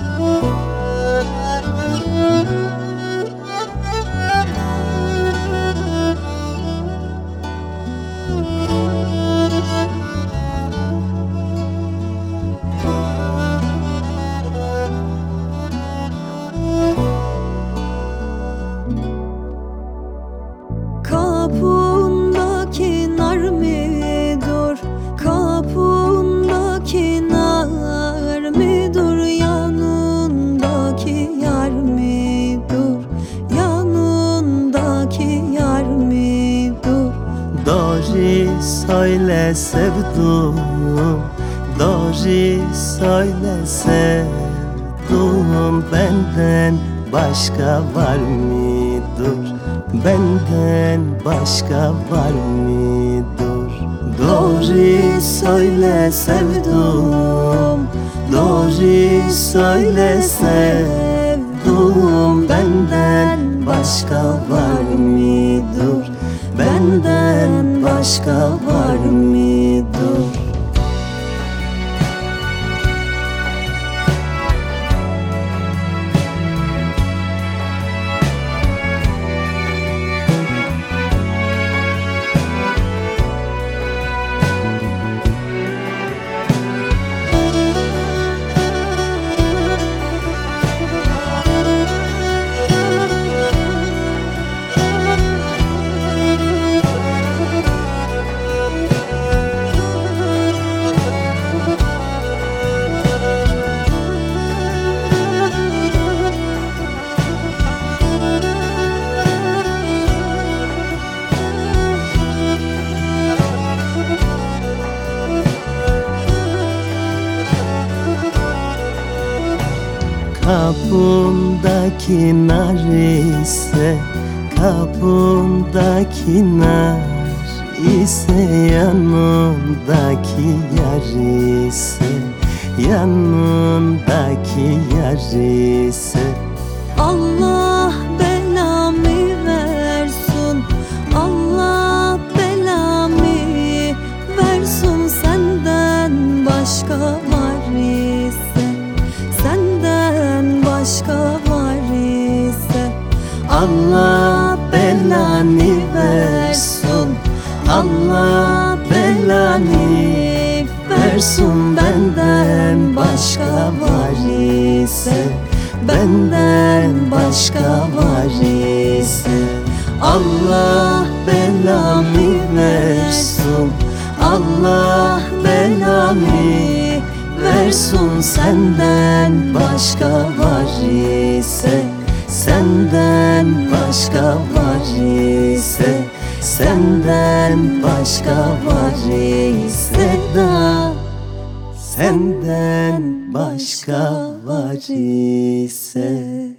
Oh, söyle sevdum Doğru söyle sevdum Benden başka var mıdır? Benden başka var mıdır? Doğru söyle sevdum Doğru söyle sevdum Benden başka var mıdır? Benden başka Kapımdaki nar ise Kapımdaki nar ise Yanımdaki yar ise Yanımdaki yar ise. Allah başka var ise Allah belanı versin. Allah belanı versin benden başka var ise Benden başka var ise. Allah belanı versin. Allah belanı versin senden başka var ise Senden başka var ise Senden başka var ise da Senden başka var ise